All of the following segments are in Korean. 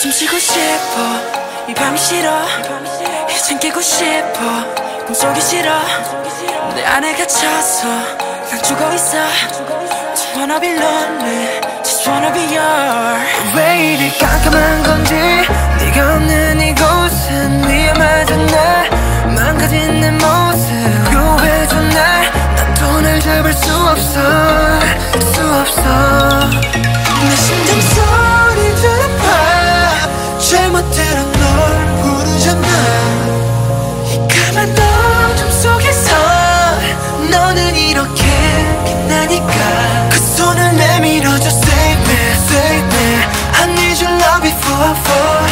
숨 쉬고 싶어. 이 밤이 싫어. 이젠 깨고 싶어. 꿈속이 싫어. 내 안에 갇혀서 난 죽어 있어. Just wanna be lonely. Just wanna be your 왜 이리 깜깜한 건지 네가 없는 이곳 빛나니까 그 손을 내밀어줘 Save me, save me I need your love before I fall,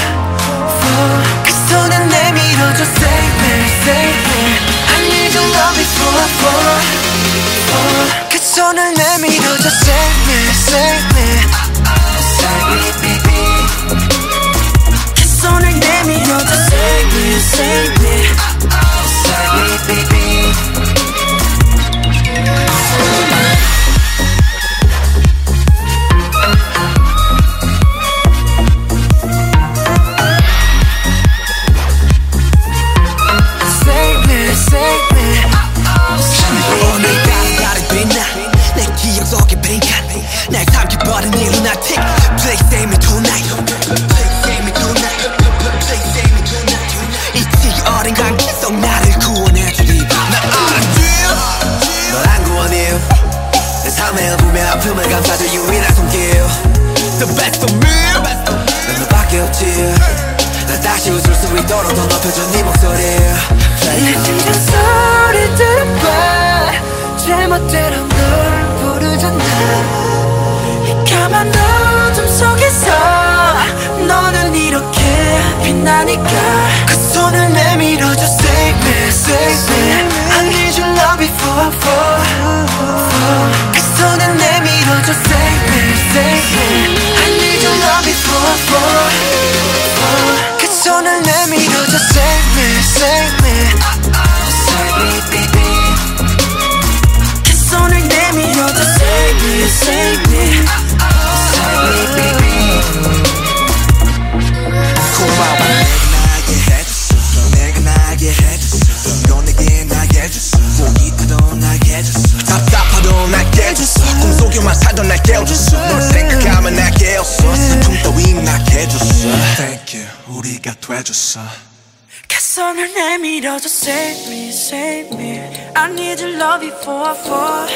fall 그 손을 내밀어줘 Save me, save me I need your love before I fall, fall 그 손을 내밀어줘 Save me, lunatic Please save me tonight Please save me tonight Please save me tonight 이 지기 어린 관계 속 나를 구원해주리 나 알았지 널안 구원해 내 삶의 어둠의 아픔을 감싸줄 유일한 손길 The best of me 난 너밖에 없지 나 다시 웃을 수 있도록 더 높여줘 네 목소리 까만 어둠 속에서 너는 이렇게 빛나니까 그 손을 내밀어줘 Save me, save me I need your love before I fall, fall 그 손을 내밀어줘 Save me, save me I need your love before I fall, fall 그 손을 내밀어줘 Save me, save me 해줬어 꿈속에만 살던 날 깨워줬어 널 생각하면 날 깨웠어 슬픔 따윈 나게 해줬어 Thank you 우리가 돼줬어 그 손을 내밀어줘 Save me, save me I need your love before I fall,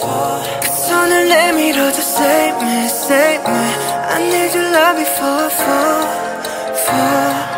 fall 그 손을 내밀어줘 Save me, save me I need your love before I fall, fall